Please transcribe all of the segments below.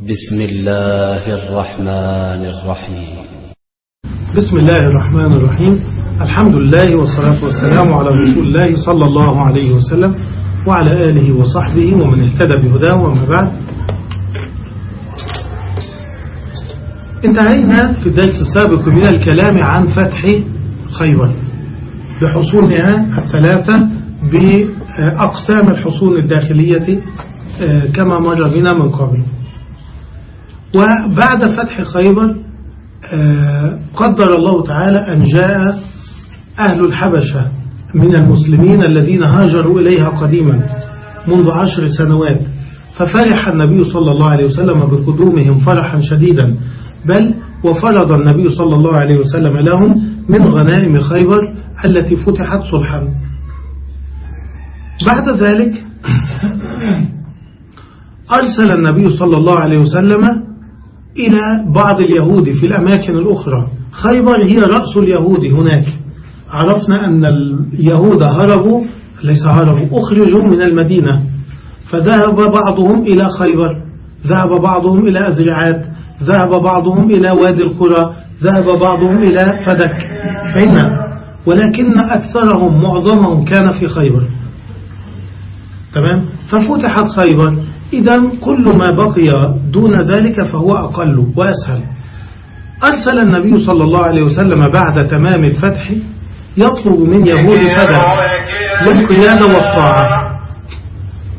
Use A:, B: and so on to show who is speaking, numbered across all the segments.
A: بسم الله الرحمن الرحيم.
B: بسم الله الرحمن الرحيم. الحمد لله والصلاة والسلام على رسول الله صلى الله عليه وسلم وعلى آله وصحبه ومن اهتدى بهداه وما بعد. انتهينا في الدرس السابق من الكلام عن فتح خيبر بحصونها الثلاثة بأقسام الحصون الداخلية كما مر بنا من قبل. وبعد فتح خيبر قدر الله تعالى أن جاء أهل الحبشة من المسلمين الذين هاجروا إليها قديما منذ عشر سنوات. ففرح النبي صلى الله عليه وسلم بقدومهم فرحا شديدا. بل وفرض النبي صلى الله عليه وسلم لهم من غنائم خيبر التي فتحت صلحا. بعد ذلك أرسل النبي صلى الله عليه وسلم إلى بعض اليهود في الأماكن الأخرى. خيبر هي رأس اليهود هناك. عرفنا أن اليهود هربوا ليس هربوا أخرجوا من المدينة. فذهب بعضهم إلى خيبر ذهب بعضهم إلى أزرعات ذهب بعضهم إلى وادي القرى ذهب بعضهم إلى فدك. فإن ولكن أكثرهم معظمهم كان في خيبر. تمام؟ ففتحت خيبر. إذا كل ما بقي دون ذلك فهو أقل وأسهل. أرسل النبي صلى الله عليه وسلم بعد تمام الفتح يطلب من يهود فدى للقيادة والطاعة.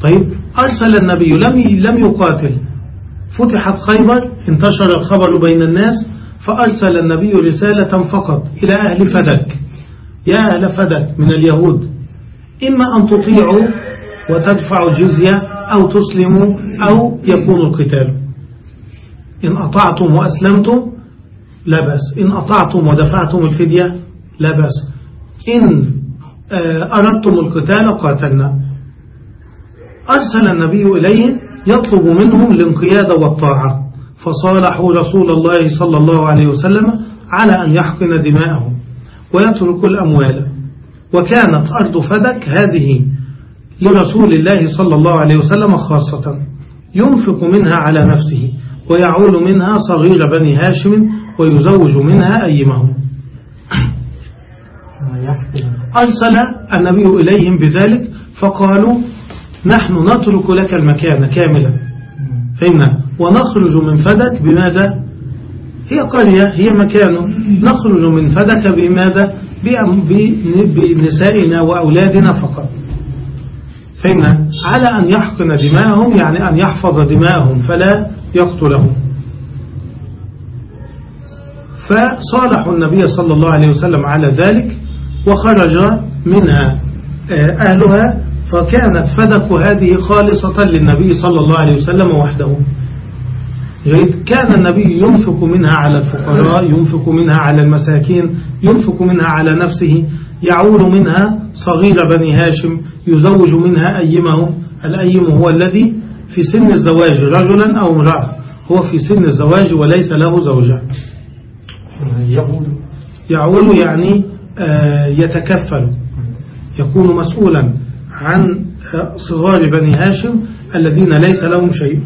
B: طيب أرسل النبي لم لم يقاتل. فتحت خيبر انتشر الخبر بين الناس فأرسل النبي رسالة فقط إلى أهل فدك. يا أهل فدك من اليهود إما أن تطيعوا وتدفعوا الجزية أو تسلموا أو يكون القتال. إن أطعتم وأسلمتم لا بأس. إن أطعتم ودفعتم الفدية لا بأس. إن أردتم القتال قاتلنا. أرسل النبي إليهم يطلب منهم الانقياد والطاعة. فصالحوا رسول الله صلى الله عليه وسلم على أن يحقن دماءهم ويترك الأموال. وكانت أرض فدك هذه. لرسول الله صلى الله عليه وسلم خاصة ينفق منها على نفسه ويعول منها صغير بني هاشم ويزوج منها أيمهم. أرسل النبي إليهم بذلك فقالوا نحن نترك لك المكان كاملا. فإن ونخرج من فدك بماذا؟ هي قرية هي مكان. نخرج من فدك بماذا؟ بنسائنا وأولادنا فقط. فإن على أن يحقن دماءهم يعني أن يحفظ دماءهم فلا يقتلهم. فصالحوا النبي صلى الله عليه وسلم على ذلك وخرج منها أهلها فكانت فدك هذه خالصة للنبي صلى الله عليه وسلم وحده. كان النبي ينفق منها على الفقراء ينفق منها على المساكين ينفق منها على نفسه. يعول منها صغير بني هاشم يزوج منها أيمهم الأيم هو الذي في سن الزواج رجلا أو امرأة. هو في سن الزواج وليس له زوجة يعول يعني يتكفل. يكون مسؤولا عن صغار بني هاشم الذين ليس لهم شيء.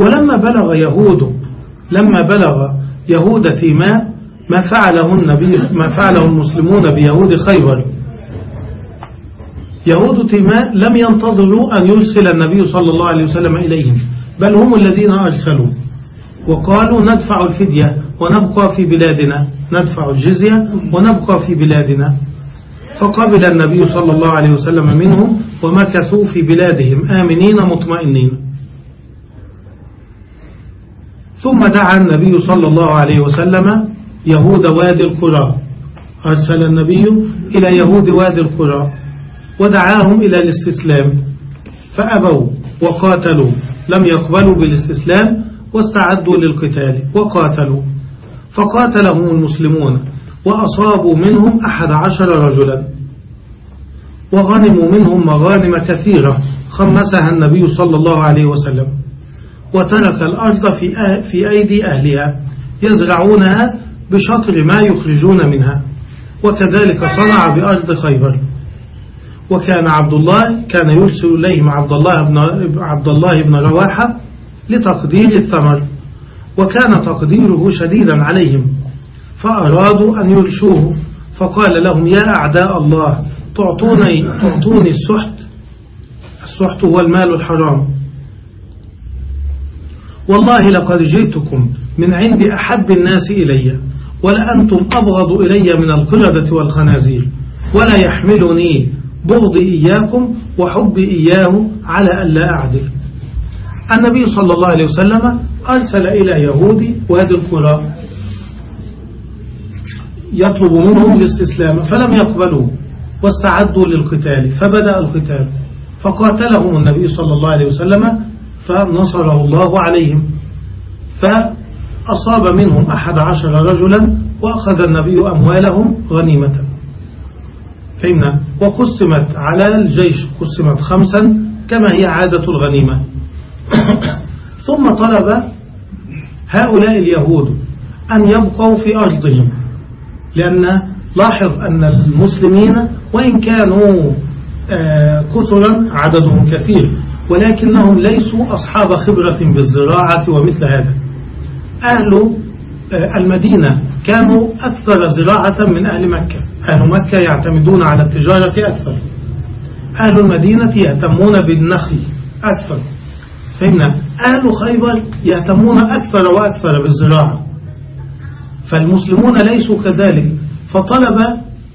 B: ولما بلغ يهود لما بلغ يهود تيماء ما فعله النبي ما فعله المسلمون بيهود خيبر يهود تيماء لم ينتظروا أن يرسل النبي صلى الله عليه وسلم إليهم بل هم الذين أرسلوا. وقالوا ندفع الفدية ونبقى في بلادنا ندفع الجزية ونبقى في بلادنا. فقبل النبي صلى الله عليه وسلم منهم ومكثوا في بلادهم آمنين مطمئنين. ثم دعا النبي صلى الله عليه وسلم يهود وادي القرى. أرسل النبي إلى يهود وادي القرى. ودعاهم إلى الاستسلام. فأبوا وقاتلوا. لم يقبلوا بالاستسلام واستعدوا للقتال. وقاتلوا. فقاتلهم المسلمون. وأصابوا منهم أحد عشر رجلا. وغنموا منهم مغانم كثيرة. خمسها النبي صلى الله عليه وسلم. وترك الأرض في في أيدي أهلها يزرعونها بشطر ما يخرجون منها. وكذلك صنع بأرض خيبر. وكان عبد الله كان يرسل إليهم عبد الله بن عبد الله بن رواحة لتقدير الثمر. وكان تقديره شديدا عليهم. فأرادوا أن يرشوه. فقال لهم يا أعداء الله تعطوني, تعطوني السحت. السحت هو المال الحرام. والله لقد جئتكم من عند أحب الناس إلي ولأنتم أبغض إلي من القردة والخنازير ولا يحملني بغضي إياكم وحبي إياه على أن لا أعدل. النبي صلى الله عليه وسلم أرسل إلى يهودي وادي القرى يطلب منهم الاستسلام فلم يقبلوا واستعدوا للقتال فبدأ القتال فقاتلهم النبي صلى الله عليه وسلم فنصره الله عليهم. فأصاب منهم أحد عشر رجلا وأخذ النبي أموالهم غنيمة. فهمنا وقسمت على الجيش قسمت خمسا كما هي عادة الغنيمة. ثم طلب هؤلاء اليهود أن يبقوا في أرضهم. لأن لاحظ أن المسلمين وإن كانوا آه، كثرا عددهم كثير. ولكنهم ليسوا أصحاب خبرة بالزراعة ومثل هذا. أهل آه، المدينة كانوا أكثر زراعة من أهل مكة. أهل مكة يعتمدون على التجارة أكثر. أهل المدينة يهتمون بالنخل أكثر. فإن أهل خيبر يهتمون أكثر وأكثر بالزراعة. فالمسلمون ليسوا كذلك. فطلب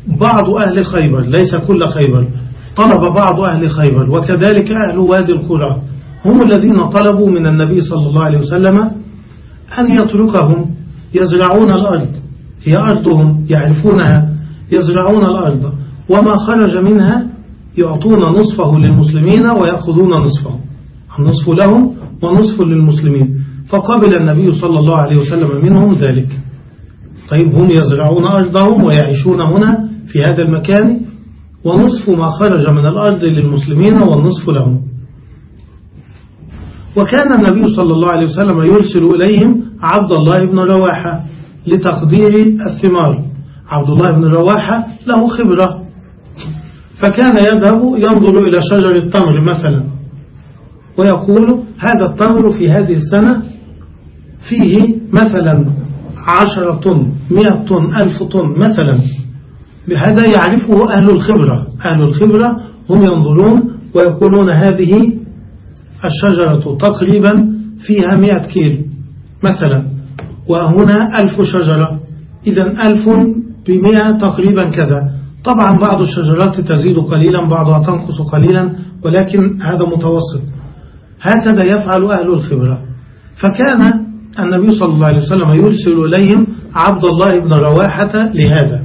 B: بعض أهل خيبر ليس كل خيبر طلب بعض أهل خيبر وكذلك أهل وادي القرى. هم الذين طلبوا من النبي صلى الله عليه وسلم أن يتركهم يزرعون الأرض هي أرضهم يعرفونها يزرعون الأرض. وما خرج منها يعطون نصفه للمسلمين ويأخذون نصفه. النصف لهم ونصف للمسلمين. فقبل النبي صلى الله عليه وسلم منهم ذلك. طيب هم يزرعون أرضهم ويعيشون هنا في هذا المكان. ونصف ما خرج من الأرض للمسلمين والنصف لهم. وكان النبي صلى الله عليه وسلم يرسل إليهم عبد الله بن رواحة لتقدير الثمار. عبد الله بن رواحة له خبرة. فكان يذهب ينظر إلى شجر التمر مثلا. ويقول هذا التمر في هذه السنة فيه مثلا عشرة طن مئة طن ألف طن مثلا. بهذا يعرفه أهل الخبرة. أهل الخبرة هم ينظرون ويقولون هذه الشجرة تقريبا فيها مئة كيلو مثلا وهنا ألف شجرة. إذا ألف بمئة تقريبا كذا. طبعا بعض الشجرات تزيد قليلا بعضها تنقص قليلا ولكن هذا متوسط. هكذا يفعل أهل الخبرة. فكان النبي صلى الله عليه وسلم يرسل إليهم عبد الله بن رواحة لهذا.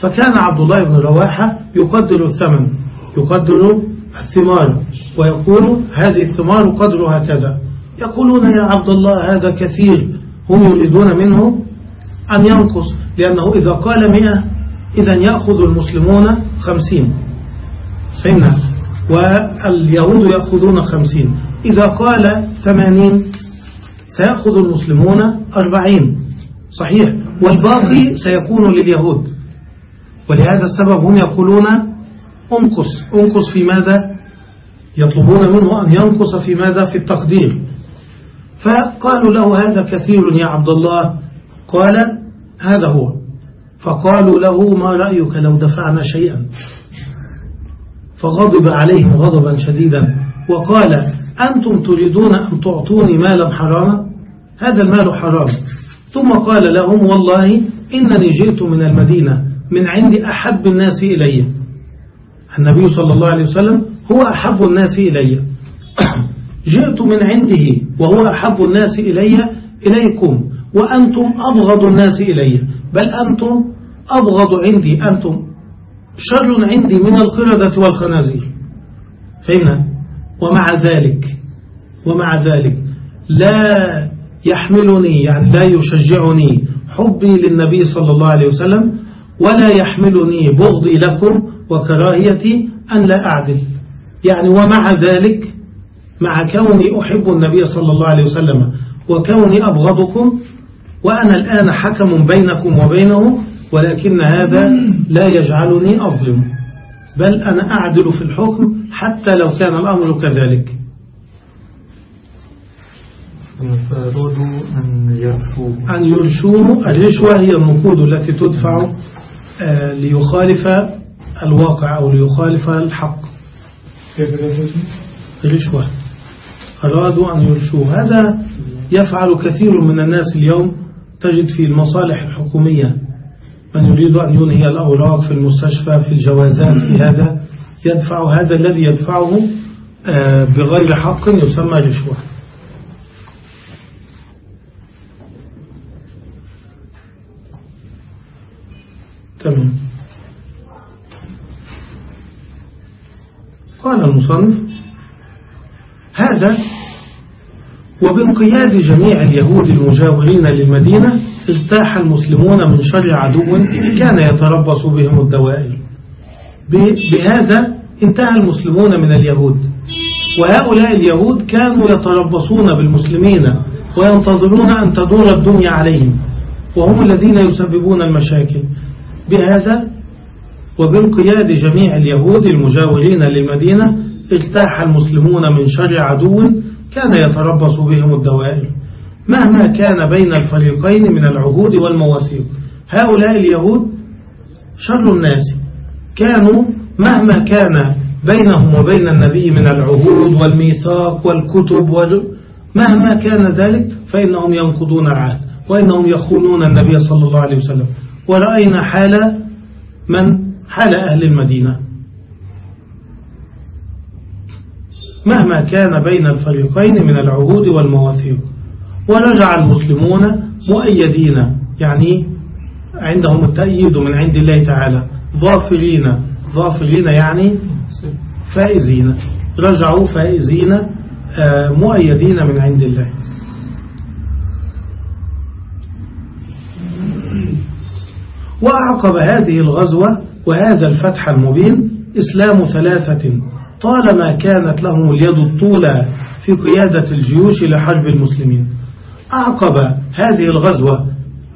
B: فكان عبد الله بن رواحة يقدر الثمن يقدر الثمار ويقول هذه الثمار قدرها كذا يقولون يا عبد الله هذا كثير هم يريدون منه أن ينقص لأنه إذا قال مئة إذا يأخذ المسلمون خمسين. فهمنا؟ واليهود يأخذون خمسين. إذا قال ثمانين سيأخذ المسلمون أربعين. صحيح؟ والباقي سيكون لليهود. ولهذا السبب هم يقولون انقص. انقص في ماذا؟ يطلبون منه أن ينقص في ماذا؟ في التقدير فقالوا له هذا كثير يا عبد الله. قال هذا هو. فقالوا له ما رأيك لو دفعنا شيئا؟ فغضب عليهم غضبا شديدا. وقال أنتم تريدون أن تعطوني مالا حراما؟ هذا المال حرام. ثم قال لهم والله إنني جئت من المدينة. من عند أحب الناس إلي. النبي صلى الله عليه وسلم هو أحب الناس إلي. جئت من عنده وهو أحب الناس إلي إليكم. وأنتم أبغض الناس إلي. بل أنتم أبغض عندي. أنتم شر عندي من القردة والخنازير. فهمنا؟ ومع ذلك ومع ذلك لا يحملني يعني لا يشجعني حبي للنبي صلى الله عليه وسلم ولا يحملني بغضي لكم وكراهيتي أن لا أعدل. يعني ومع ذلك مع كوني أحب النبي صلى الله عليه وسلم وكوني أبغضكم وأنا الآن حكم بينكم وبينه ولكن هذا لا يجعلني أظلم. بل أنا أعدل في الحكم حتى لو كان الأمر كذلك.
C: أن يرشوه
B: الرشوة هي النقود التي تدفع ليخالف الواقع أو ليخالف الحق. رشوة أرادوا أن يرشوه. هذا يفعل كثير من الناس اليوم. تجد في المصالح الحكومية من يريد أن ينهي الأوراق في المستشفى في الجوازات في هذا. يدفع هذا الذي يدفعه آه، بغير حق يسمى رشوة. تمام. قال المصنف هذا وبانقياد جميع اليهود المجاورين للمدينة ارتاح المسلمون من شر عدو كان يتربص بهم الدوائر. بهذا انتهى المسلمون من اليهود. وهؤلاء اليهود كانوا يتربصون بالمسلمين وينتظرون أن تدور الدنيا عليهم. وهم الذين يسببون المشاكل. بهذا وبانقياد جميع اليهود المجاورين للمدينة ارتاح المسلمون من شر عدو كان يتربص بهم الدوائر. مهما كان بين الفريقين من العهود والمواثيق هؤلاء اليهود شر الناس. كانوا مهما كان بينهم وبين النبي من العهود والميثاق والكتب مهما كان ذلك فإنهم ينقضون العهد وإنهم يخونون النبي صلى الله عليه وسلم. ورأينا حال من؟ حال أهل المدينة. مهما كان بين الفريقين من العهود والمواثيق ورجع المسلمون مؤيدين يعني عندهم التأييد من عند الله تعالى. ظافرين ظافرين يعني فائزين. رجعوا فائزين آه، مؤيدين من عند الله. وأعقب هذه الغزوة وهذا الفتح المبين إسلام ثلاثة. طالما كانت لهم اليد الطولى في قيادة الجيوش لحرب المسلمين. أعقب هذه الغزوة.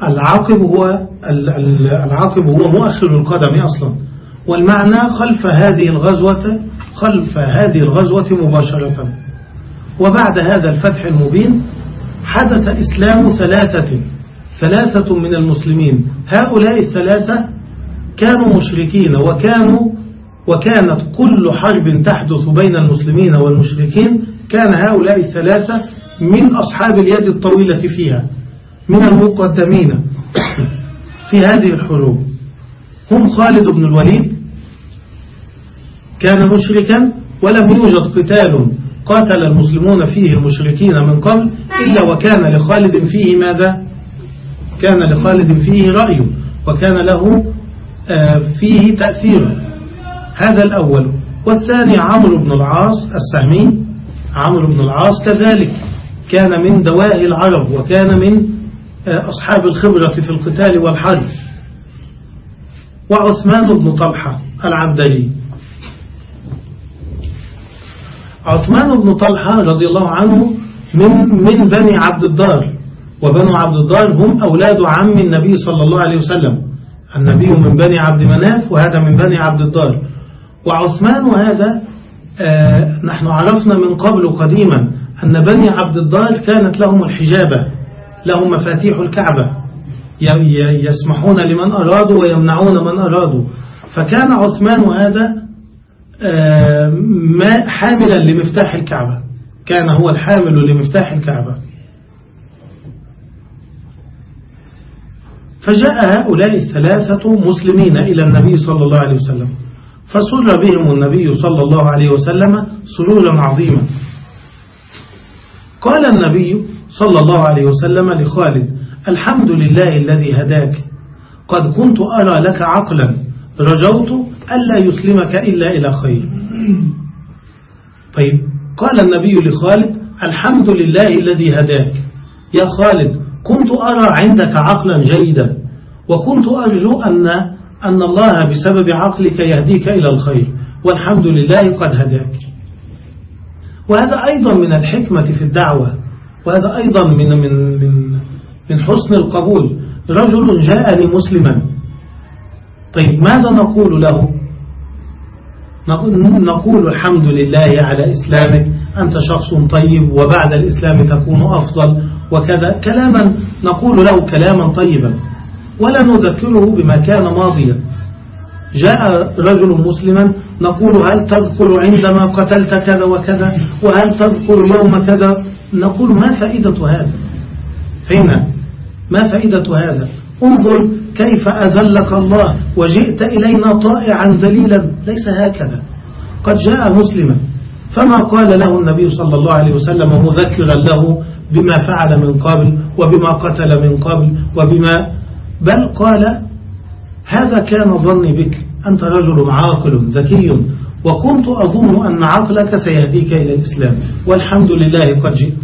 B: العاقب هو العاقب هو مؤخر القدم أصلا. والمعنى خلف هذه الغزوة خلف هذه الغزوة مباشرة. وبعد هذا الفتح المبين حدث إسلام ثلاثة. ثلاثة من المسلمين. هؤلاء الثلاثة كانوا مشركين وكانوا وكانت كل حرب تحدث بين المسلمين والمشركين. كان هؤلاء الثلاثة من أصحاب اليد الطويلة فيها من المقدمين في هذه الحروب. هم خالد بن الوليد كان مشركا ولم يوجد قتال قاتل المسلمون فيه المشركين من قبل إلا وكان لخالد فيه ماذا؟ كان لخالد فيه رأي وكان له آه، فيه تأثير. هذا الأول. والثاني عمرو بن العاص السهمي. عمرو بن العاص كذلك كان من دوائي العرب وكان من آه، أصحاب الخبرة في القتال والحرب. وعثمان بن طلحة العبدلي. عثمان بن طلحة رضي الله عنه من من بني عبد الدار. وبنو عبد الدار هم أولاد عم النبي صلى الله عليه وسلم. النبي من بني عبد مناف وهذا من بني عبد الدار وعثمان وهذا آه نحن عرفنا من قبل قديما أن بني عبد الدار كانت لهم الحجابة لهم مفاتيح الكعبة. يسمحون لمن أرادوا ويمنعون من أرادوا. فكان عثمان هذا آه حاملا لمفتاح الكعبة. كان هو الحامل لمفتاح الكعبة. فجاء هؤلاء الثلاثة مسلمين إلى النبي صلى الله عليه وسلم. فسر بهم النبي صلى الله عليه وسلم سرورا عظيما. قال النبي صلى الله عليه وسلم لخالد الحمد لله الذي هداك. قد كنت أرى لك عقلا رجوت ألا يسلمك إلا إلى خير. طيب قال النبي لخالد الحمد لله الذي هداك. يا خالد كنت أرى عندك عقلا جيدا وكنت أرجو أن أن الله بسبب عقلك يهديك إلى الخير والحمد لله قد هداك. وهذا أيضا من الحكمة في الدعوة وهذا أيضا من من من من حسن القبول. رجل جاءني مسلما. طيب ماذا نقول له؟ نقول الحمد لله على إسلامك. أنت شخص طيب وبعد الإسلام تكون أفضل وكذا. كلاما نقول له كلاما طيبا ولا نذكره بما كان ماضيا. جاء رجل مسلما نقول هل تذكر عندما قتلت كذا وكذا وهل تذكر يوم كذا؟ نقول ما فائدة هذا؟ فهمنا؟ ما فائدة هذا؟ انظر كيف أذلك الله وجئت إلينا طائعا ذليلا. ليس هكذا. قد جاء مسلما فما قال له النبي صلى الله عليه وسلم مذكرا له بما فعل من قبل وبما قتل من قبل وبما بل قال هذا كان ظني بك أنت رجل عاقل ذكي وكنت أظن أن عقلك سيهديك إلى الإسلام والحمد لله قد جئت.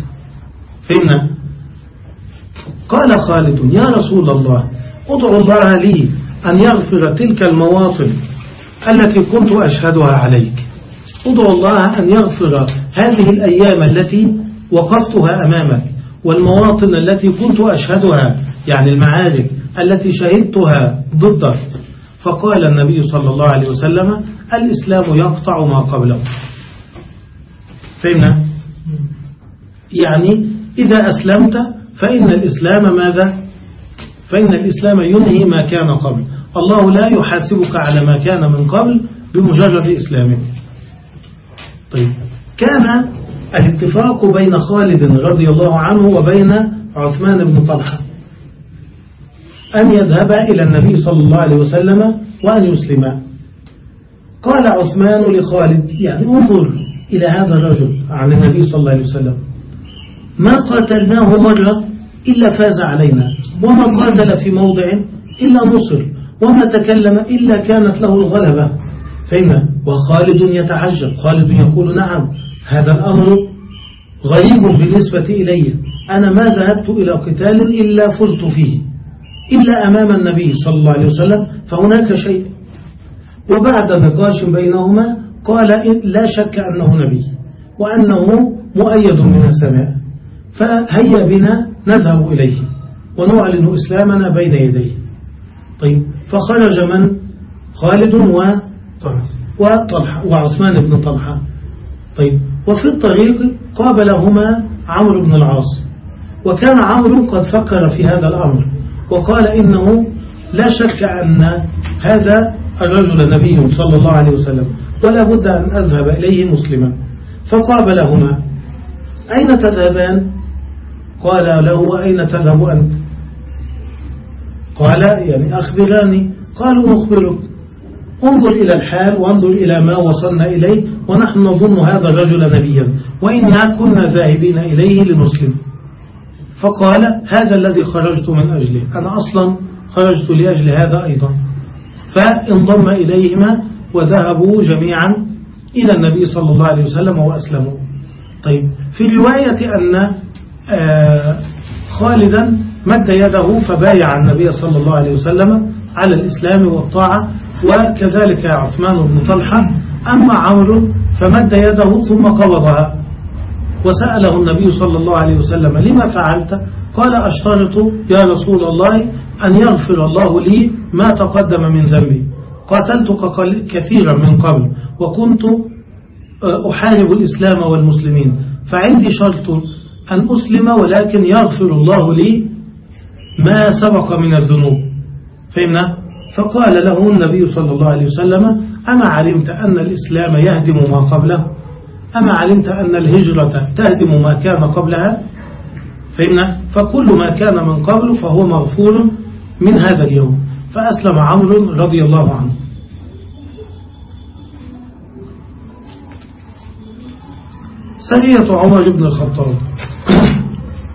B: فهمنا قال خالد يا رسول الله ادعو الله لي أن يغفر تلك المواطن التي كنت أشهدها عليك. ادعو الله أن يغفر هذه الأيام التي وقفتها أمامك والمواطن التي كنت أشهدها يعني المعارك التي شهدتها ضدك. فقال النبي صلى الله عليه وسلم الإسلام يقطع ما قبله. فهمنا؟ يعني إذا أسلمت فإن الإسلام ماذا؟ فإن الإسلام ينهي ما كان قبل. الله لا يحاسبك على ما كان من قبل بمجرد إسلامك طيب. كان الاتفاق بين خالد رضي الله عنه وبين عثمان بن طلحة أن يذهب إلى النبي صلى الله عليه وسلم وأن يسلم. قال عثمان لخالد يعني انظر إلى هذا الرجل عن النبي صلى الله عليه وسلم. ما قاتلناه مرة إلا فاز علينا وما قاتل في موضع إلا نصر وما تكلم إلا كانت له الغلبة. فإن وخالد يتعجب خالد يقول نعم هذا الأمر غريب بالنسبة إلي. أنا ما ذهبت إلى قتال إلا فزت فيه. إلا أمام النبي صلى الله عليه وسلم فهناك شيء. وبعد نقاش بينهما قال لا شك أنه نبي وأنه مؤيد من السماء. فهيا بنا نذهب إليه ونعلن إسلامنا بين يديه. طيب فخرج من؟ خالد و وطلحة وعثمان بن طلحة. طيب وفي الطريق قابلهما عمرو بن العاص. وكان عمرو قد فكر في هذا الأمر وقال إنه لا شك أن هذا الرجل نبي صلى الله عليه وسلم ولا بد أن أذهب إليه مسلما. فقابلهما. أين تذهبان؟ قال له أين تذهب أنت؟ قال يعني أخبراني. قالوا نخبرك. انظر إلى الحال وانظر إلى ما وصلنا إليه ونحن نظن هذا الرجل نبيا. وإنا كنا ذاهبين إليه لنسلم. فقال هذا الذي خرجت من أجله. أنا أصلا خرجت لأجل هذا أيضا. فانضم إليهما وذهبوا جميعا إلى النبي صلى الله عليه وسلم وأسلموا. طيب في رواية أن آه، خالدا مد يده فبايع النبي صلى الله عليه وسلم على الإسلام والطاعة وكذلك عثمان بن طلحة أما عمرو فمد يده ثم قبضها وسأله النبي صلى الله عليه وسلم لما فعلت؟ قال أشترط يا رسول الله أن يغفر الله لي ما تقدم من ذنبي. قاتلتك كثيرا من قبل وكنت آه، أحارب الإسلام والمسلمين. فعندي شرط أن أسلم ولكن يغفر الله لي ما سبق من الذنوب. فهمنا؟ فقال له النبي صلى الله عليه وسلم أما علمت أن الإسلام يهدم ما قبله؟ أما علمت أن الهجرة تهدم ما كان قبلها؟ فهمنا فكل ما كان من قبل فهو مغفور من هذا اليوم. فأسلم عمرو رضي الله عنه. سرية عمر بن الخطاب.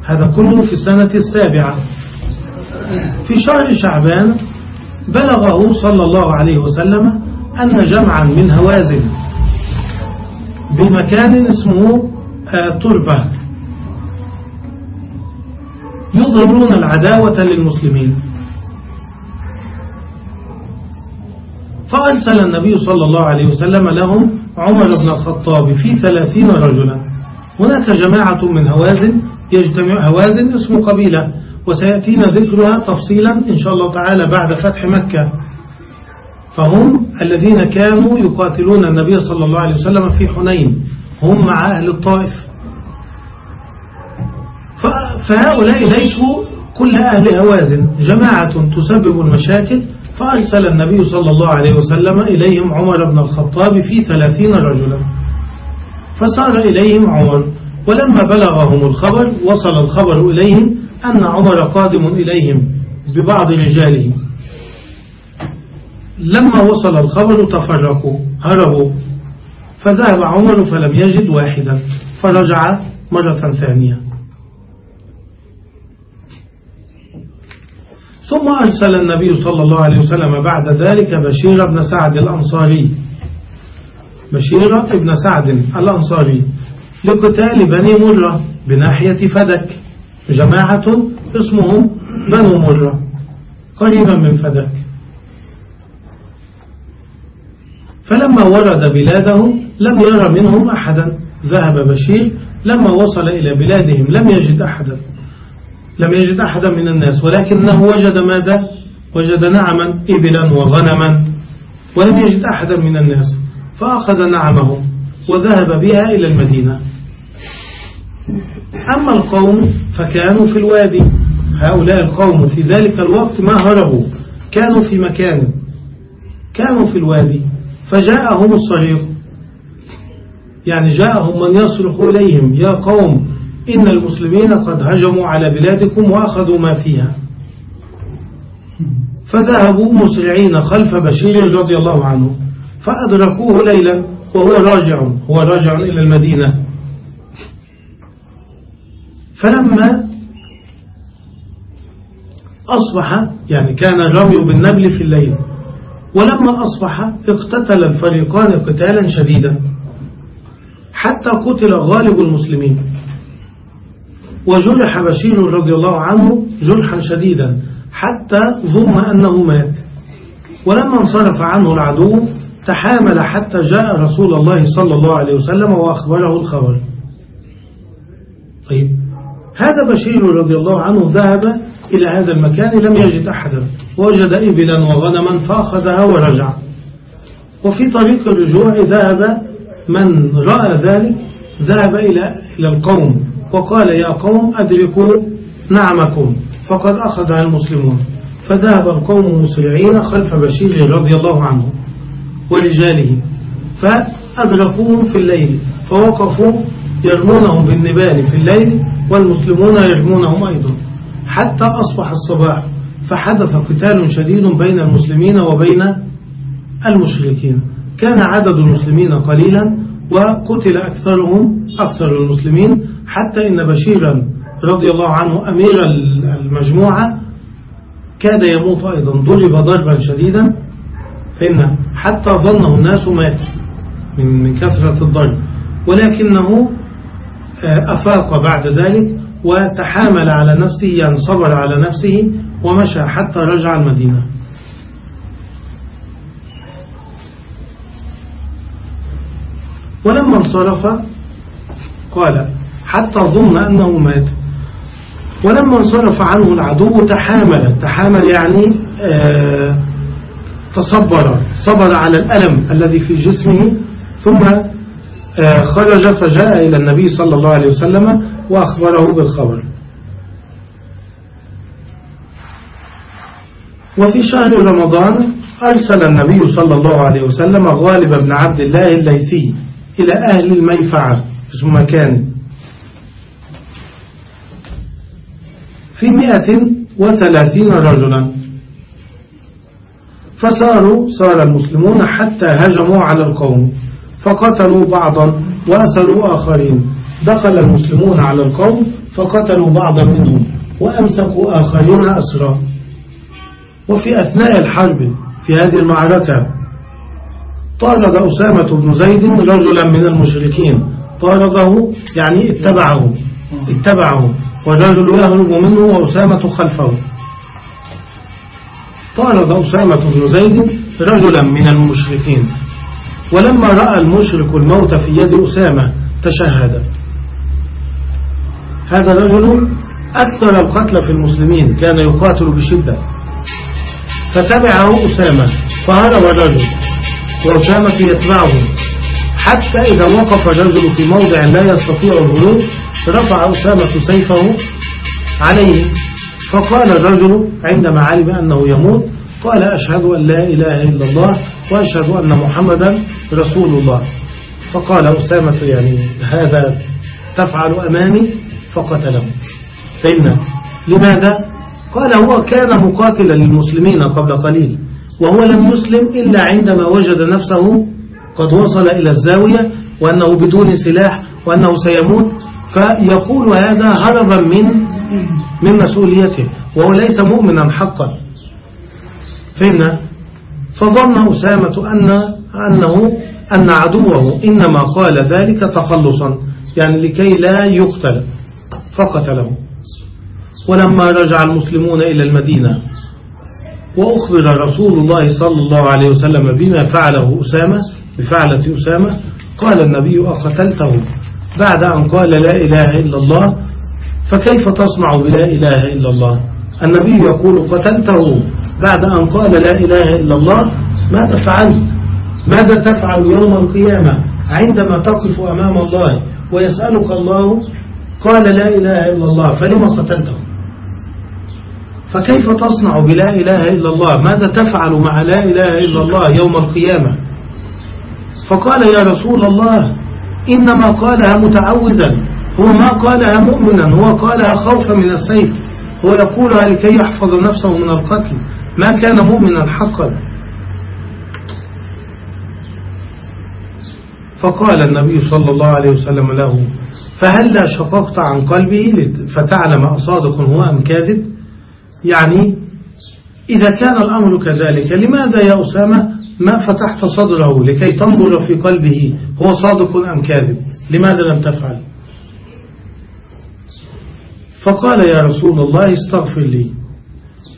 B: هذا كله في السنة السابعة. في شهر شعبان بلغه صلى الله عليه وسلم أن جمعا من هوازن بمكان اسمه آه، تربة. يظهرون العداوة للمسلمين. فأرسل النبي صلى الله عليه وسلم لهم عمر بن الخطاب في ثلاثين رجلا. هناك جماعة من هوازن يجتمع هوازن اسم قبيلة. وسيأتينا ذكرها تفصيلا إن شاء الله تعالى بعد فتح مكة. فهم الذين كانوا يقاتلون النبي صلى الله عليه وسلم في حنين. هم مع أهل الطائف. فهؤلاء ليسوا كل أهل هوازن. جماعة تسبب المشاكل. فأرسل النبي صلى الله عليه وسلم إليهم عمر بن الخطاب في ثلاثين رجلا. فصار إليهم عمر. ولما بلغهم الخبر وصل الخبر إليهم أن عمر قادم إليهم ببعض رجاله لما وصل الخبر تفرقوا هربوا. فذهب عمر فلم يجد واحدا فرجع مرة ثانية. ثم أرسل النبي صلى الله عليه وسلم بعد ذلك بشير بن سعد الأنصاري. بشير بن سعد الأنصاري لقتال بني مرة بناحية فدك. جماعة اسمهم بنو مرة قريبا من فدك فلما ورد بلاده لم يرى منهم أحدا. ذهب بشير لما وصل إلى بلادهم لم يجد أحدا. لم يجد أحدا من الناس ولكنه وجد ماذا؟ وجد نعما إبلا وغنما. ولم يجد أحدا من الناس فأخذ نعمه وذهب بها إلى المدينة. أما القوم فكانوا في الوادي. هؤلاء القوم في ذلك الوقت ما هربوا. كانوا في مكان. كانوا في الوادي. فجاءهم الصريخ يعني جاءهم من يصرخ إليهم يا قوم إن المسلمين قد هجموا على بلادكم وأخذوا ما فيها. فذهبوا مسرعين خلف بشير رضي الله عنه فأدركوه ليلا وهو راجع. هو راجع إلى المدينة. فلما أصبح يعني كان الرمي بالنبل في الليل ولما أصبح اقتتل الفريقان قتالا شديدا حتى قتل غالب المسلمين. وجرح بشير رضي الله عنه جرحا شديدا حتى ظن أنه مات. ولما انصرف عنه العدو تحامل حتى جاء رسول الله صلى الله عليه وسلم وأخبره الخبر. طيب. هذا بشير رضي الله عنه ذهب إلى هذا المكان لم يجد أحدا. وجد إبلا وغنما فأخذها ورجع. وفي طريق الرجوع ذهب من رأى ذلك ذهب إلى إلى القوم وقال يا قوم أدركوا نعمكم فقد أخذها المسلمون. فذهب القوم مسرعين خلف بشير رضي الله عنه ورجاله فأدركوهم في الليل فوقفوا يرمونهم بالنبال في الليل والمسلمون يرمونهم أيضا. حتى أصبح الصباح فحدث قتال شديد بين المسلمين وبين المشركين. كان عدد المسلمين قليلا وقتل أكثرهم أكثر المسلمين. حتى إن بشيرا رضي الله عنه أمير المجموعة كاد يموت أيضا. ضرب ضربا شديدا. فإن حتى ظنه الناس مات من كثرة الضرب. ولكنه أفاق بعد ذلك وتحامل على نفسه يعني صبر على نفسه ومشى حتى رجع المدينة. ولما انصرف قال حتى ظن أنه مات. ولما انصرف عنه العدو تحامل. تحامل يعني آه تصبر. صبر على الألم الذي في جسمه ثم آه خرج فجاء إلى النبي صلى الله عليه وسلم وأخبره بالخبر. وفي شهر رمضان أرسل النبي صلى الله عليه وسلم غالب بن عبد الله الليثي إلى أهل الميفعة اسم مكان. في مئة وثلاثين رجلا. فصاروا صار المسلمون حتى هجموا على القوم. فقتلوا بعضا وأسروا آخرين. دخل المسلمون على القوم فقتلوا بعضا منهم وأمسكوا آخرين أسرى وفي أثناء الحرب في هذه المعركة طارد أسامة بن زيد رجلا من المشركين. طارده يعني اتبعه اتبعه والرجل يهرب منه وأسامة خلفه. طارد أسامة بن زيد رجلا من المشركين. ولما رأى المشرك الموت في يد أسامة تشهد. هذا الرجل أكثر القتل في المسلمين كان يقاتل بشدة. فتبعه أسامة فهرب الرجل وأسامة يتبعه. حتى إذا وقف الرجل في موضع لا يستطيع الهروب رفع أسامة سيفه عليه فقال الرجل عندما علم أنه يموت قال أشهد أن لا إله إلا الله وأشهد أن محمدا رسول الله. فقال أسامة يعني هذا تفعل أمامي فقتله. فإن لماذا؟ قال هو كان مقاتلا للمسلمين قبل قليل وهو لم يسلم إلا عندما وجد نفسه قد وصل إلى الزاوية وأنه بدون سلاح وأنه سيموت فيقول هذا هربا من من مسؤوليته وهو ليس مؤمنا حقا. فهمنا فظن أسامة أن أنه أن عدوه إنما قال ذلك تخلصا يعني لكي لا يقتل فقتله. ولما رجع المسلمون إلى المدينة وأخبر رسول الله صلى الله عليه وسلم بما فعله أسامة بفعلة أسامة قال النبي أقتلته؟ بعد أن قال لا إله إلا الله فكيف تصنع بلا إله إلا الله؟ النبي يقول قتلته. بعد أن قال لا إله إلا الله ماذا فعلت؟ ماذا تفعل يوم القيامة عندما تقف أمام الله ويسألك الله؟ قال لا إله إلا الله فلما قتلته؟ فكيف تصنع بلا إله إلا الله؟ ماذا تفعل مع لا إله إلا الله يوم القيامة؟ فقال يا رسول الله إنما قالها متعوذا هو ما قالها مؤمنا هو قالها خوفا من السيف هو يقولها لكي يحفظ نفسه من القتل. ما كان مؤمنا حقا. فقال النبي صلى الله عليه وسلم له فهل شققت عن قلبه فتعلم أصادق هو أم كاذب؟ يعني إذا كان الأمر كذلك لماذا يا أسامة ما فتحت صدره لكي تنظر في قلبه هو صادق أم كاذب؟ لماذا لم تفعل؟ فقال يا رسول الله استغفر لي.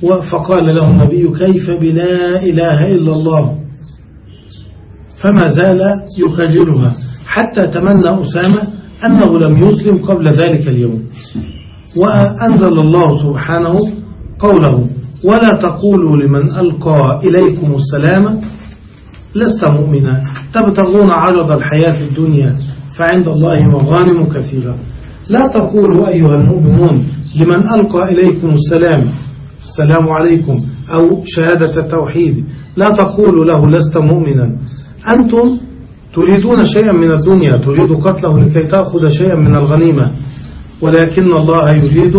B: فقال له النبي كيف بلا إله إلا الله؟ فما زال يكررها حتى تمنى أسامة أنه لم يسلم قبل ذلك اليوم. وأنزل الله سبحانه قوله ولا تقولوا لمن ألقى إليكم السلام لست مؤمنا. تبتغون عرض الحياة الدنيا فعند الله مغانم كثيرة. لا تقولوا أيها المؤمنون لمن ألقى إليكم السلام السلام عليكم أو شهادة التوحيد. لا تقولوا له لست مؤمنا. أنتم تريدون شيئا من الدنيا تريد قتله لكي تأخذ شيئا من الغنيمة. ولكن الله يريد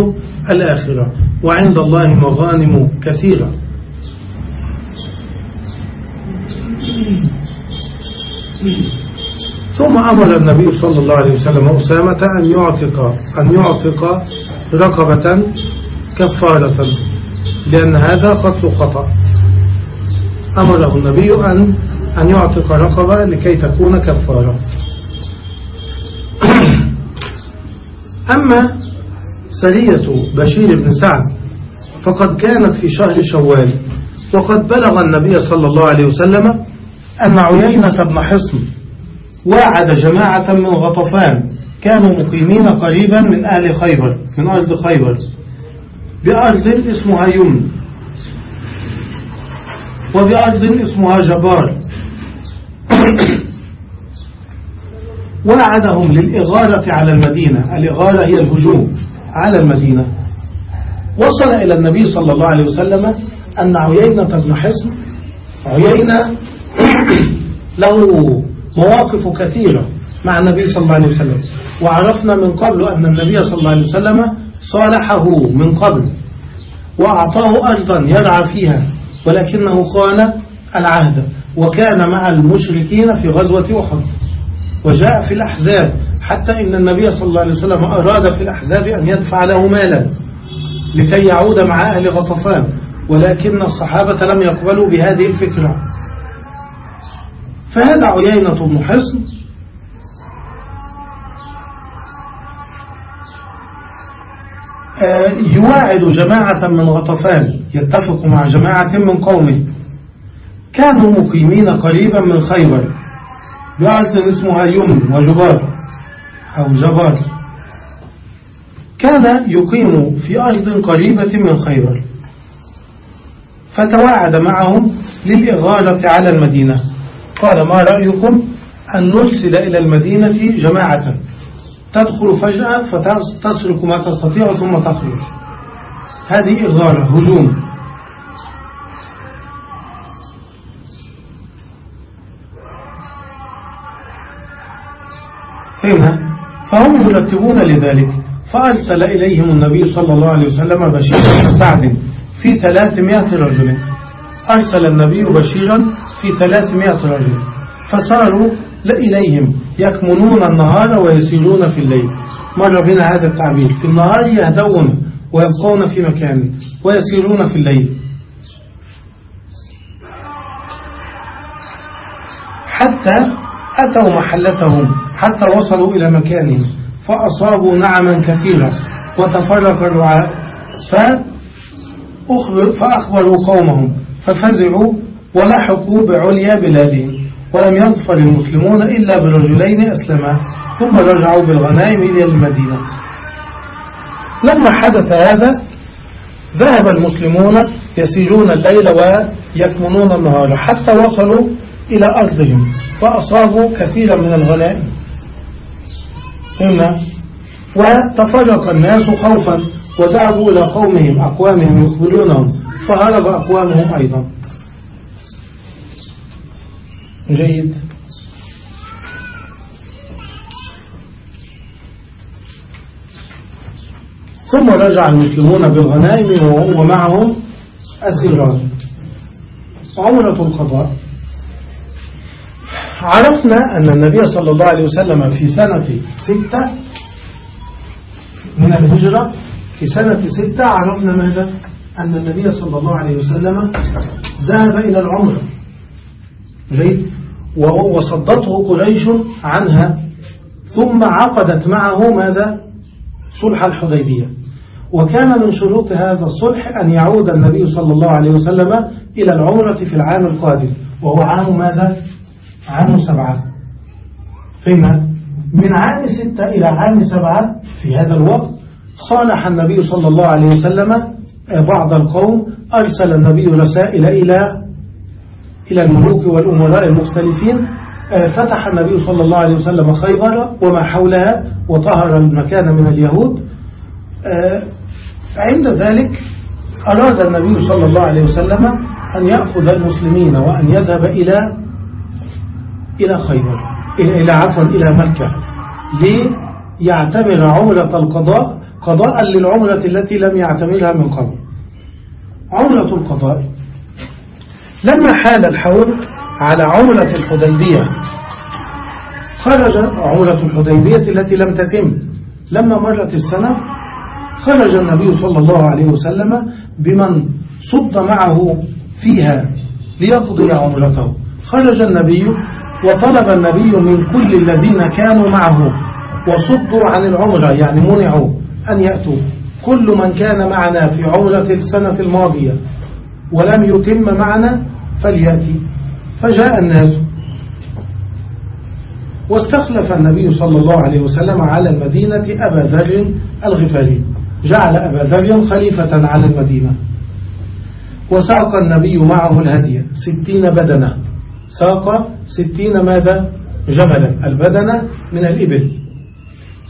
B: الآخرة وعند الله مغانم كثيرة. ثم أمر النبي صلى الله عليه وسلم أسامة أن يعتق أن يعتق رقبة كفارة. لأن هذا قتل خطأ. أمره النبي أن أن يعتق رقبة لكي تكون كفارة. أما سرية بشير بن سعد فقد كانت في شهر شوال وقد بلغ النبي صلى الله عليه وسلم أن عيينة بن حصن وعد جماعة من غطفان كانوا مقيمين قريبا من أهل خيبر من أرض خيبر. بأرض اسمها يمن. وبأرض اسمها جبار. وعدهم للإغارة على المدينة. الإغارة هي الهجوم على المدينة. وصل إلى النبي صلى الله عليه وسلم أن عيينة بن حصن عيينة له مواقف كثيرة مع النبي صلى الله عليه وسلم. وعرفنا من قبل أن النبي صلى الله عليه وسلم صالحه من قبل وأعطاه أرضا يرعى فيها ولكنه خان العهد وكان مع المشركين في غزوة أحد. وجاء في الأحزاب حتى إن النبي صلى الله عليه وسلم أراد في الأحزاب أن يدفع له مالا لكي يعود مع أهل غطفان ولكن الصحابة لم يقبلوا بهذه الفكرة. فهذا عيينة بن حصن يواعد جماعة من غطفان يتفق مع جماعة من قومه. كانوا مقيمين قريبا من خيبر. بأرض اسمها يمن وجبار أو جبار. كان يقيم في أرض قريبة من خيبر. فتواعد معهم للإغارة على المدينة. قال ما رأيكم أن نرسل إلى المدينة جماعة؟ تدخل فجأة فتسرق ما تستطيع ثم تخرج. هذه إغارة هجوم. فهمنا فهم يرتبون لذلك. فأرسل إليهم النبي صلى الله عليه وسلم بشيرا سعد في ثلاثمائة رجل. أرسل النبي بشيرا في ثلاثمائة رجل. فصاروا إليهم يكمنون النهار ويسيرون في الليل. مر بنا هذا التعبير. في النهار يهدون ويبقون في مكان ويسيرون في الليل. حتى أتوا محلتهم حتى وصلوا إلى مكانهم. فأصابوا نعما كثيرة وتفرق الرعاء فأخبروا قومهم. ففزعوا ولحقوا بعليا بلادهم. ولم يظفر المسلمون إلا برجلين أسلما ثم رجعوا بالغنائم إلى المدينة. لما حدث هذا ذهب المسلمون يسيرون الليل ويكمنون النهار حتى وصلوا إلى أرضهم فأصابوا كثيرا من الغنائم. هنا وتفرق الناس خوفا وذهبوا إلى قومهم أقوامهم يخبرونهم فهرب أقوامهم أيضا. جيد. ثم رجع المسلمون بالغنائم ومعهم أسيران عمرة القضاء. عرفنا أن النبي صلى الله عليه وسلم في سنة ستة من الهجرة في سنة ستة عرفنا ماذا؟ أن النبي صلى الله عليه وسلم ذهب إلى العمرة. جيد وصدته قريش عنها ثم عقدت معه ماذا؟ صلح الحديبية. وكان من شروط هذا الصلح أن يعود النبي صلى الله عليه وسلم إلى العمرة في العام القادم وهو عام ماذا؟ عام سبعة. فيما من عام ستة إلى عام سبعة في هذا الوقت صالح النبي صلى الله عليه وسلم بعض القوم أرسل النبي رسائل إلى إلى الملوك والأمراء المختلفين آه، فتح النبي صلى الله عليه وسلم خيبر وما حولها وطهر المكان من اليهود. آه، عند ذلك أراد النبي صلى الله عليه وسلم أن يأخذ المسلمين وأن يذهب إلى إلى خيبر إلى عفوا إلى مكة ليعتمر عمرة القضاء قضاء للعمرة التي لم يعتمرها من قبل. عمرة القضاء. لما حال الحول على عمرة الحديبية. خرج عمرة الحديبية التي لم تتم. لما مرت السنة خرج النبي صلى الله عليه وسلم بمن صد معه فيها ليقضي عمرته خرج النبي وطلب النبي من كل الذين كانوا معه وصدوا عن العمرة يعني منعوا أن يأتوا. كل من كان معنا في عمرة السنة الماضية. ولم يتم معنا فليأتي. فجاء الناس واستخلف النبي صلى الله عليه وسلم على المدينة أبا ذر الغفاري. جعل أبا ذر خليفة على المدينة. وساق النبي معه الهدي ستين بدنة. ساق ستين ماذا؟ جملا البدنة من الإبل.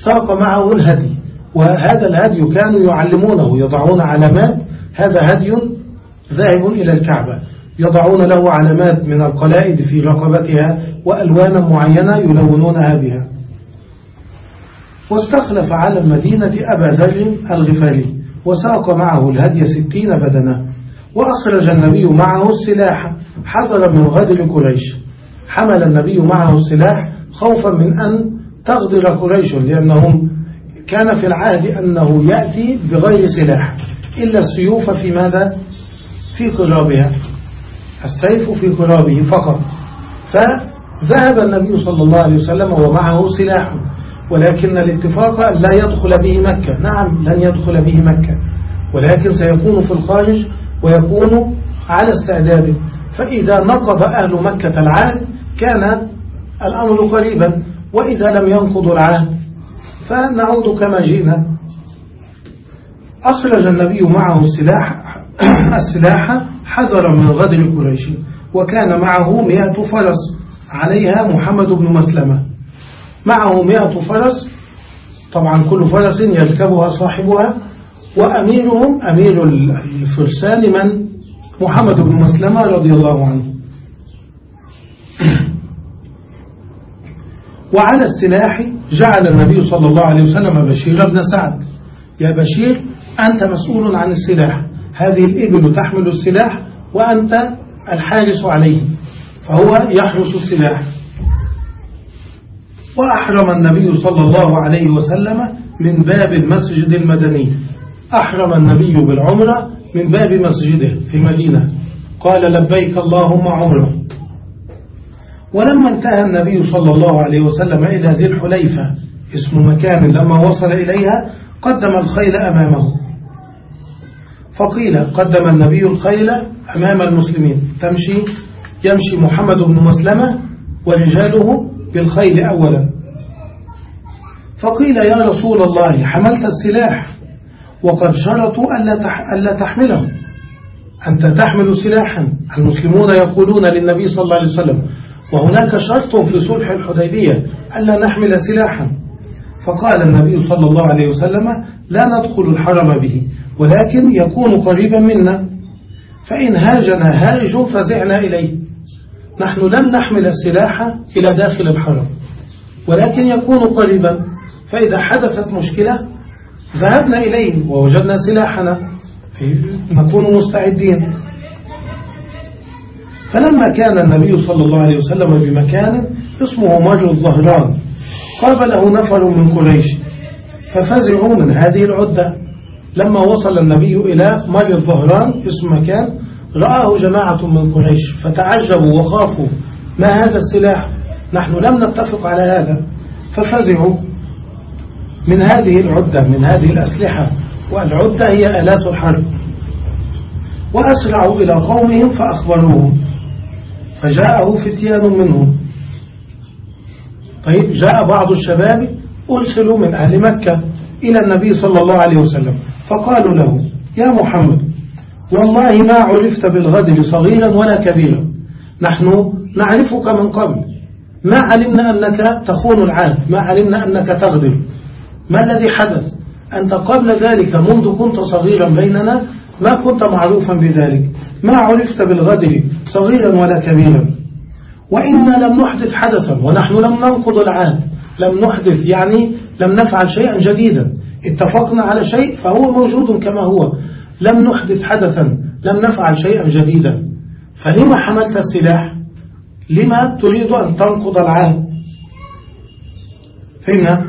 B: ساق معه الهدي. وهذا الهدي كانوا يعلمونه يضعون علامات. هذا هدي ذاهب إلى الكعبة. يضعون له علامات من القلائد في رقبتها وألوانا معينة يلونونها بها. واستخلف على المدينة أبا ذر الغفاري وساق معه الهدي ستين بدنة وأخرج النبي معه السلاح. حذر من غدر قريش. حمل النبي معه السلاح خوفا من أن تغدر قريش لأنهم كان في العهد أنه يأتي بغير سلاح. إلا السيوف في ماذا؟ في قرابها السيف في قرابه فقط. فذهب النبي صلى الله عليه وسلم ومعه سلاح. ولكن الاتفاق لا يدخل به مكة. نعم لن يدخل به مكة. ولكن سيكون في الخارج ويكون على استعداده فإذا نقض أهل مكة العهد كان الأمر قريبا. وإذا لم ينقضوا العهد فنعود كما جئنا. أخرج النبي معه السلاح السلاح حذر من غدر قريش وكان معه مئة فرس عليها محمد بن مسلمة. معه مئة فرس طبعا كل فرس يركبها صاحبها وأميرهم أمير الفرسان من؟ محمد بن مسلمة رضي الله عنه. وعلى السلاح جعل النبي صلى الله عليه وسلم بشير بن سعد. يا بشير أنت مسؤول عن السلاح. هذه الإبل تحمل السلاح وأنت الحارس عليه فهو يحرس السلاح. وأحرم النبي صلى الله عليه وسلم من باب المسجد المدني. أحرم النبي بالعمرة من باب مسجده في المدينة. قال لبيك اللهم عمرة. ولما انتهى النبي صلى الله عليه وسلم إلى ذي الحليفة اسم مكان لما وصل إليها قدم الخيل أمامه. فقيل قدم النبي الخيل أمام المسلمين. تمشي يمشي محمد بن مسلمة ورجاله بالخيل أولا. فقيل يا رسول الله حملت السلاح وقد شرطوا ألا تحمله أنت تحمل سلاحا. المسلمون يقولون للنبي صلى الله عليه وسلم وهناك شرط في صلح الحديبية ألا نحمل سلاحا. فقال النبي صلى الله عليه وسلم لا ندخل الحرم به. ولكن يكون قريبا منا. فإن هاجنا هاج فزعنا إليه. نحن لم نحمل السلاح إلى داخل الحرم ولكن يكون قريبا. فإذا حدثت مشكلة ذهبنا إليه ووجدنا سلاحنا. نكون مستعدين. فلما كان النبي صلى الله عليه وسلم بمكان اسمه مر الظهران قابله نفر من قريش ففزعوا من هذه العدة. لما وصل النبي إلى مر الظهران اسم مكان رآه جماعة من قريش فتعجبوا وخافوا ما هذا السلاح؟ نحن لم نتفق على هذا. ففزعوا من هذه العدة من هذه الأسلحة والعدة هي آلات الحرب. وأسرعوا إلى قومهم فأخبروهم فجاءه فتيان منهم. طيب جاء بعض الشباب أرسلوا من أهل مكة. إلى النبي صلى الله عليه وسلم. فقالوا له يا محمد والله ما عرفت بالغدر صغيرا ولا كبيرا. نحن نعرفك من قبل. ما علمنا أنك تخون العهد ما علمنا أنك تغدر. ما الذي حدث؟ أنت قبل ذلك منذ كنت صغيرا بيننا ما كنت معروفا بذلك. ما عرفت بالغدر صغيرا ولا كبيرا. وإنا لم نحدث حدثا ونحن لم ننقض العهد. لم نحدث يعني لم نفعل شيئا جديدا. اتفقنا على شيء فهو موجود كما هو. لم نحدث حدثا لم نفعل شيئا جديدا. فلما حملت السلاح؟ لما تريد أن تنقض العهد؟ فهمنا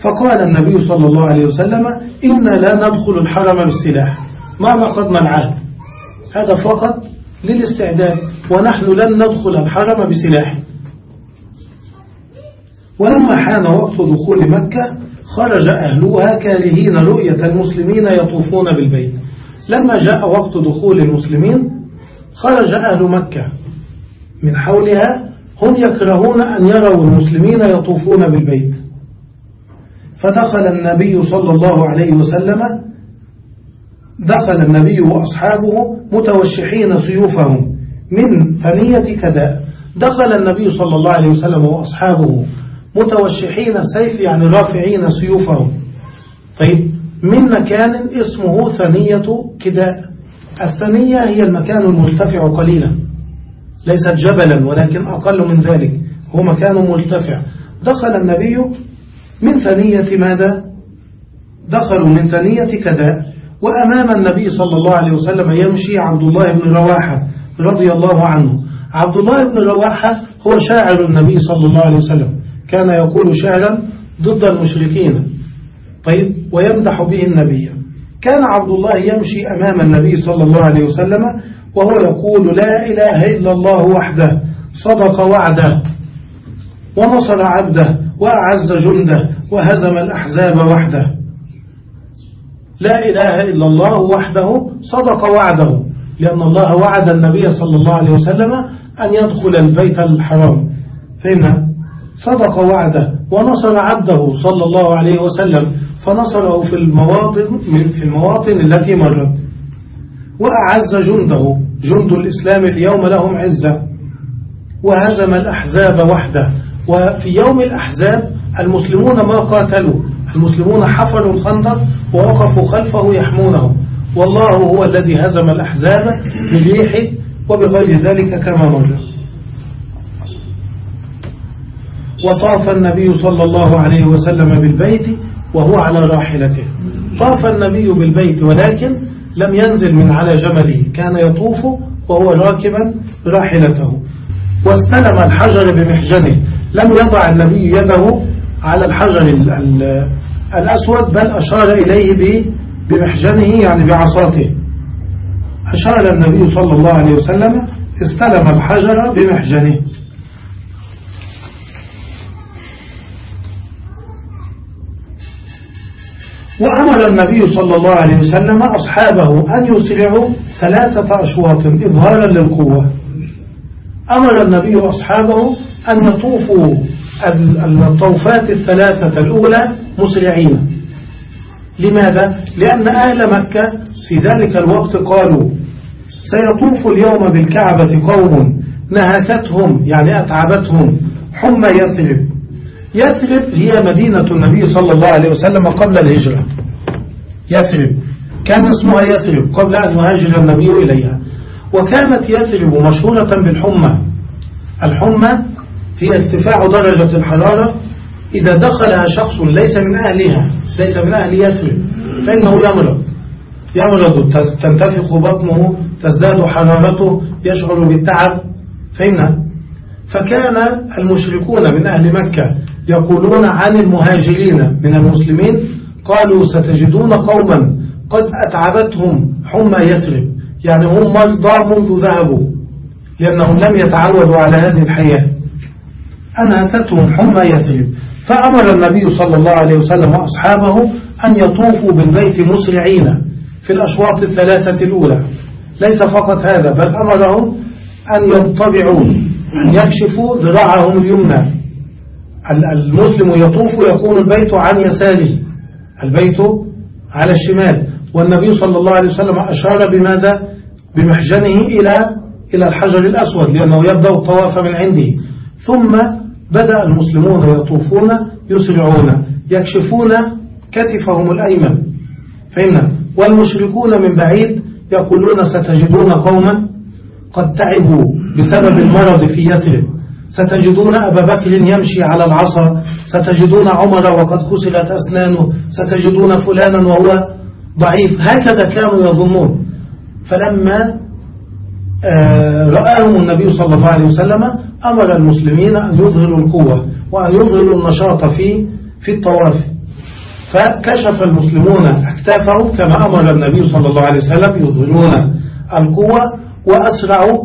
B: فقال النبي صلى الله عليه وسلم إنا لا ندخل الحرم بالسلاح. ما نقضنا العهد؟ هذا فقط للاستعداد. ونحن لن ندخل الحرم بسلاح. ولما حان وقت دخول مكة خرج أهلها كارهين رؤية المسلمين يطوفون بالبيت. لما جاء وقت دخول المسلمين خرج أهل مكة. من حولها هم يكرهون أن يروا المسلمين يطوفون بالبيت. فدخل النبي صلى الله عليه وسلم دخل النبي وأصحابه متوشحين سيوفهم من ثنية كداء دخل النبي صلى الله عليه وسلم وأصحابه متوشحين السيف يعني رافعين سيوفهم. طيب من مكان اسمه ثنية كداء. الثنية هي المكان المرتفع قليلا ليست جبلا ولكن أقل من ذلك. هو مكان مرتفع. دخل النبي من ثنية ماذا؟ دخلوا من ثنية كداء. وأمام النبي صلى الله عليه وسلم يمشي عبد الله بن رواحة رضي الله عنه. عبد الله بن رواحة هو شاعر النبي صلى الله عليه وسلم. كان يقول شعرا ضد المشركين. طيب ويمدح به النبي. كان عبد الله يمشي أمام النبي صلى الله عليه وسلم وهو يقول لا إله إلا الله وحده صدق وعده ونصر عبده وأعز جنده وهزم الأحزاب وحده. لا إله إلا الله وحده صدق وعده لأن الله وعد النبي صلى الله عليه وسلم أن يدخل البيت الحرام. فهمنا صدق وعده ونصر عبده صلى الله عليه وسلم فنصره في المواطن في المواطن التي مرت. وأعز جنده جند الإسلام اليوم لهم عزة. وهزم الأحزاب وحده. وفي يوم الأحزاب المسلمون ما قاتلوا. المسلمون حفروا الخندق ووقفوا خلفه يحمونه والله هو الذي هزم الأحزاب بريحه وبغير ذلك كما مر وطاف النبي صلى الله عليه وسلم بالبيت وهو على راحلته. طاف النبي بالبيت ولكن لم ينزل من على جمله كان يطوف وهو راكبا راحلته. واستلم الحجر بمحجنه. لم يضع النبي يده على الحجر الأسود بل أشار إليه بمحجنه يعني بعصاته. أشار النبي صلى الله عليه وسلم استلم الحجر بمحجنه. وأمر النبي صلى الله عليه وسلم أصحابه أن يسرعوا ثلاثة أشواط إظهارا للقوة. أمر النبي أصحابه أن يطوفوا الطوفات الثلاثة الأولى مسرعين. لماذا؟ لأن أهل مكة في ذلك الوقت قالوا سيطوف اليوم بالكعبة قوم نهكتهم يعني أتعبتهم حمى يثرب. يثرب هي مدينة النبي صلى الله عليه وسلم قبل الهجرة. يثرب. كان اسمها يثرب قبل أن يهاجر النبي إليها. وكانت يثرب مشهورة بالحمى. الحمى هي ارتفاع درجة الحرارة. إذا دخلها شخص ليس من أهلها ليس من أهل يثرب فإنه يمرض. يمرض. تنتفخ بطنه تزداد حرارته يشعر بالتعب. فإن فكان المشركون من أهل مكة يقولون عن المهاجرين من المسلمين قالوا ستجدون قوما قد أتعبتهم حمى يثرب يعني هم مرضى منذ ذهبوا لأنهم لم يتعودوا على هذه الحياة. أنهكتهم حمى يثرب فأمر النبي صلى الله عليه وسلم وأصحابه أن يطوفوا بالبيت مسرعين في الأشواط الثلاثة الأولى. ليس فقط هذا بل أمرهم أن ينطبعوا أن يكشفوا ذراعهم اليمنى. المسلم يطوف يكون البيت عن يساره البيت على الشمال. والنبي صلى الله عليه وسلم أشار بماذا؟ بمحجنه إلى إلى الحجر الأسود لأنه يبدأ الطواف من عنده. ثم بدأ المسلمون يطوفون يسرعون يكشفون كتفهم الأيمن. فإن والمشركون من بعيد يقولون ستجدون قوما قد تعبوا بسبب المرض في يثرب ستجدون أبا بكر يمشي على العصا ستجدون عمر وقد كسرت أسنانه ستجدون فلانا وهو ضعيف. هكذا كانوا يظنون. فلما آه، رآهم النبي صلى الله عليه وسلم أمر المسلمين أن يظهروا القوة وأن يظهروا النشاط في في الطواف. فكشف المسلمون أكتافهم كما أمر النبي صلى الله عليه وسلم يظهرون القوة وأسرعوا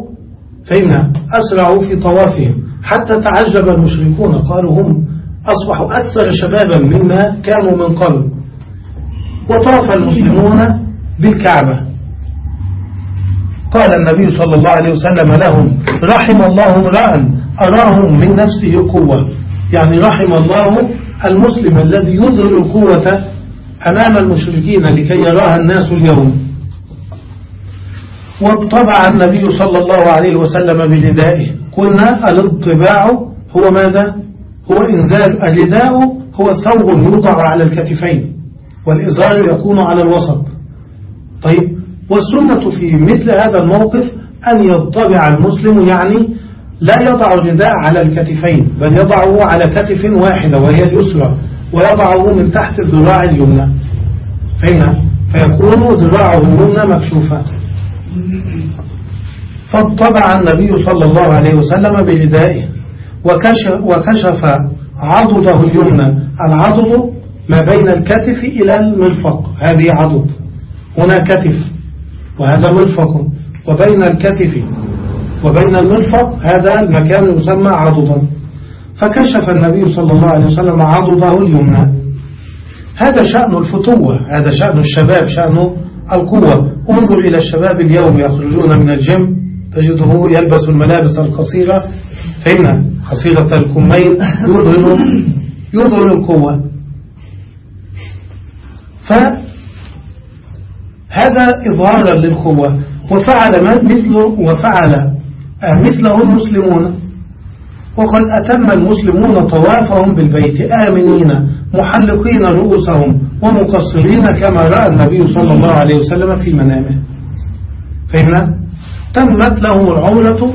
B: فإن أسرعوا في طوافهم. حتى تعجب المشركون قالوا هم أصبحوا أكثر شبابا مما كانوا من قبل. وطاف المسلمون بالكعبة. قال النبي صلى الله عليه وسلم لهم رحم الله امرأ أراهم من نفسه قوة. يعني رحم الله المسلم الذي يظهر القوة أمام المشركين لكي يراها الناس اليوم. واطبع النبي صلى الله عليه وسلم بردائه قلنا الاطباع هو ماذا؟ هو إنزال. الرداء هو ثوب يوضع على الكتفين والإزار يكون على الوسط. طيب والسنة في مثل هذا الموقف أن يطبع المسلم يعني لا يضع الرداء على الكتفين بل يضعه على كتف واحدة وهي اليسرى ويضعه من تحت الذراع اليمنى. فيكون ذراعه اليمنى مكشوفة. فاطبع النبي صلى الله عليه وسلم بردائه وكشف, وكشف عضده اليمنى. العضد ما بين الكتف إلى المرفق هذه عضد. هنا كتف. وهذا مرفق وبين الكتف. وبين المرفق هذا المكان يسمى عضدا. فكشف النبي صلى الله عليه وسلم عضده اليمنى. هذا شأن الفتوة. هذا شأن الشباب. شأن القوة. انظر إلى الشباب اليوم يخرجون من الجيم. تجده يلبس الملابس القصيرة. فإن قصيرة الكمين يظهر يظهر القوة. فهذا هذا إظهارا للقوة. وفعل مثله وفعل. آه، مثله المسلمون. وقد أتم المسلمون طوافهم بالبيت. آمنين. محلقين رؤوسهم ومقصرين كما رأى النبي صلى الله عليه وسلم في منامه. فهمنا؟ تمت لهم العمرة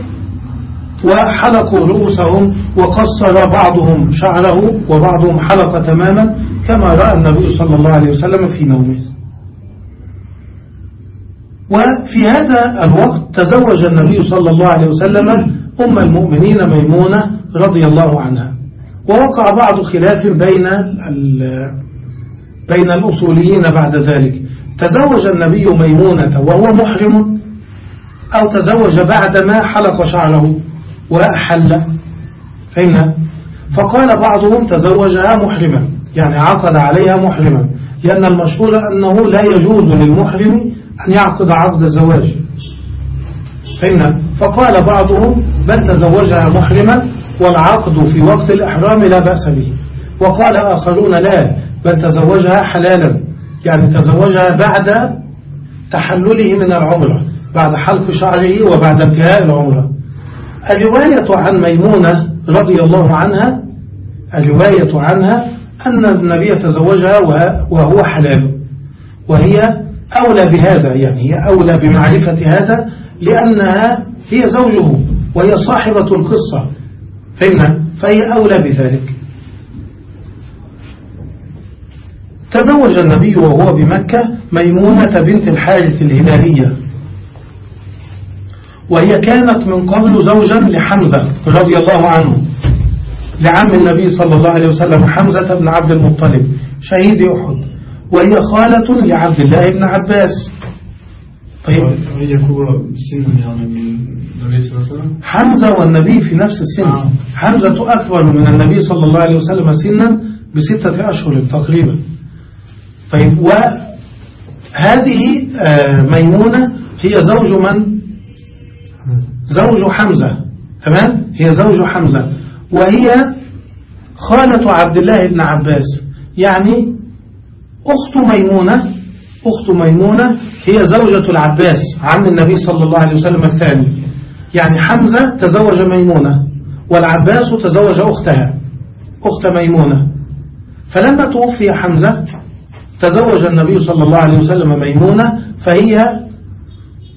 B: وحلقوا رؤوسهم وقصر بعضهم شعره وبعضهم حلق تماما كما رأى النبي صلى الله عليه وسلم في نومه. وفي هذا الوقت تزوج النبي صلى الله عليه وسلم أم المؤمنين ميمونة رضي الله عنها. ووقع بعض خلاف بين بين الأصوليين بعد ذلك. تزوج النبي ميمونة وهو محرم أو تزوج بعدما حلق شعره وأحل. فهمنا فقال بعضهم تزوجها محرما يعني عقد عليها محرما لأن المشهور أنه لا يجوز للمحرم أن يعقد عقد الزواج. فهمنا فقال بعضهم بل تزوجها محرما والعقد في وقت الإحرام لا بأس به. وقال آخرون لا بل تزوجها حلالا. يعني تزوجها بعد تحلله من العمرة بعد حلق شعره وبعد انتهاء العمرة. الرواية عن ميمونة رضي الله عنها الرواية عنها أن النبي تزوجها وهو حلال. وهي أولى بهذا يعني هي أولى بمعرفة هذا لأنها هي زوجه وهي صاحبة القصة. فهمنا فهي أولى بذلك. تزوج النبي وهو بمكة ميمونة بنت الحارث الهلالية. وهي كانت من قبل زوجا لحمزة رضي الله عنه لعم النبي صلى الله عليه وسلم حمزة بن عبد المطلب شهيد أحد. وهي خالة لعبد الله بن عباس.
C: طيب. هي كبرى سنا يعني من
B: حمزة والنبي في نفس السن. آه. حمزة أكبر من النبي صلى الله عليه وسلم سنا بستة أشهر تقريبا. طيب وهذه آه، ميمونة هي زوج من؟ زوج حمزة. تمام؟ هي زوج حمزة. وهي خالة عبد الله بن عباس. يعني أخت ميمونة أخت ميمونة هي زوجة العباس عم النبي صلى الله عليه وسلم الثاني. يعني حمزة تزوج ميمونة والعباس تزوج أختها. أخت ميمونة. فلما توفي حمزة تزوج النبي صلى الله عليه وسلم ميمونة فهي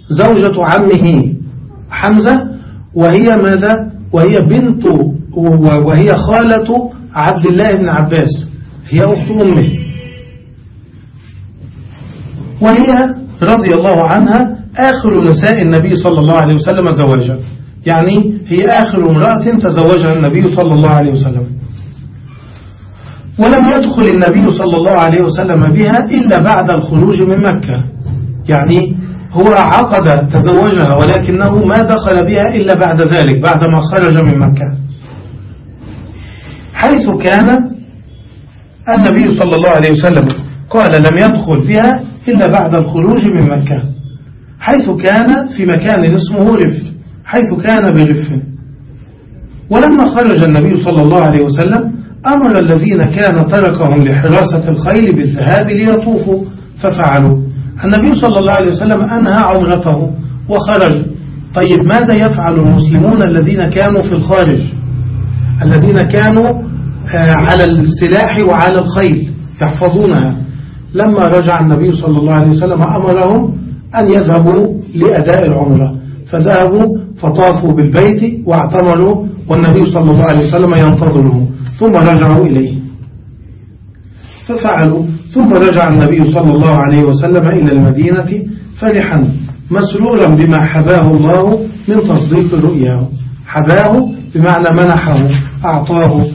B: زوجة عمه حمزة وهي ماذا؟ وهي بنت وهي خالة عبد الله بن عباس. هي أخت أمه. وهي رضي الله عنها آخر نساء النبي صلى الله عليه وسلم زواجا يعني هي آخر امرأة تزوجها النبي صلى الله عليه وسلم. ولم يدخل النبي صلى الله عليه وسلم بها إلا بعد الخروج من مكة. يعني هو عقد تزوجها ولكنه ما دخل بها إلا بعد ذلك بعدما خرج من مكة. حيث كان النبي صلى الله عليه وسلم قال لم يدخل بها إلا بعد الخروج من مكة. حيث كان في مكان اسمه رف حيث كان برف. ولما خرج النبي صلى الله عليه وسلم أمر الذين كان تركهم لحراسة الخيل بالذهاب ليطوفوا ففعلوا. النبي صلى الله عليه وسلم أنهى عمرته وخرج. طيب ماذا يفعل المسلمون الذين كانوا في الخارج؟ الذين كانوا آه، على السلاح وعلى الخيل. يحفظونها لما رجع النبي صلى الله عليه وسلم أمرهم أن يذهبوا لأداء العمرة. فذهبوا فطافوا بالبيت واعتمروا والنبي صلى الله عليه وسلم ينتظرهم. ثم رجعوا إليه. ففعلوا. ثم رجع النبي صلى الله عليه وسلم إلى المدينة فرحا مسرورا بما حباه الله من تصديق رؤياه. حباه بمعنى منحه أعطاه.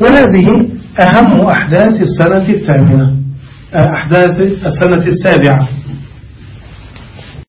B: وهذه أهم أحداث السنة الثامنة. أحداث السنة السابعة.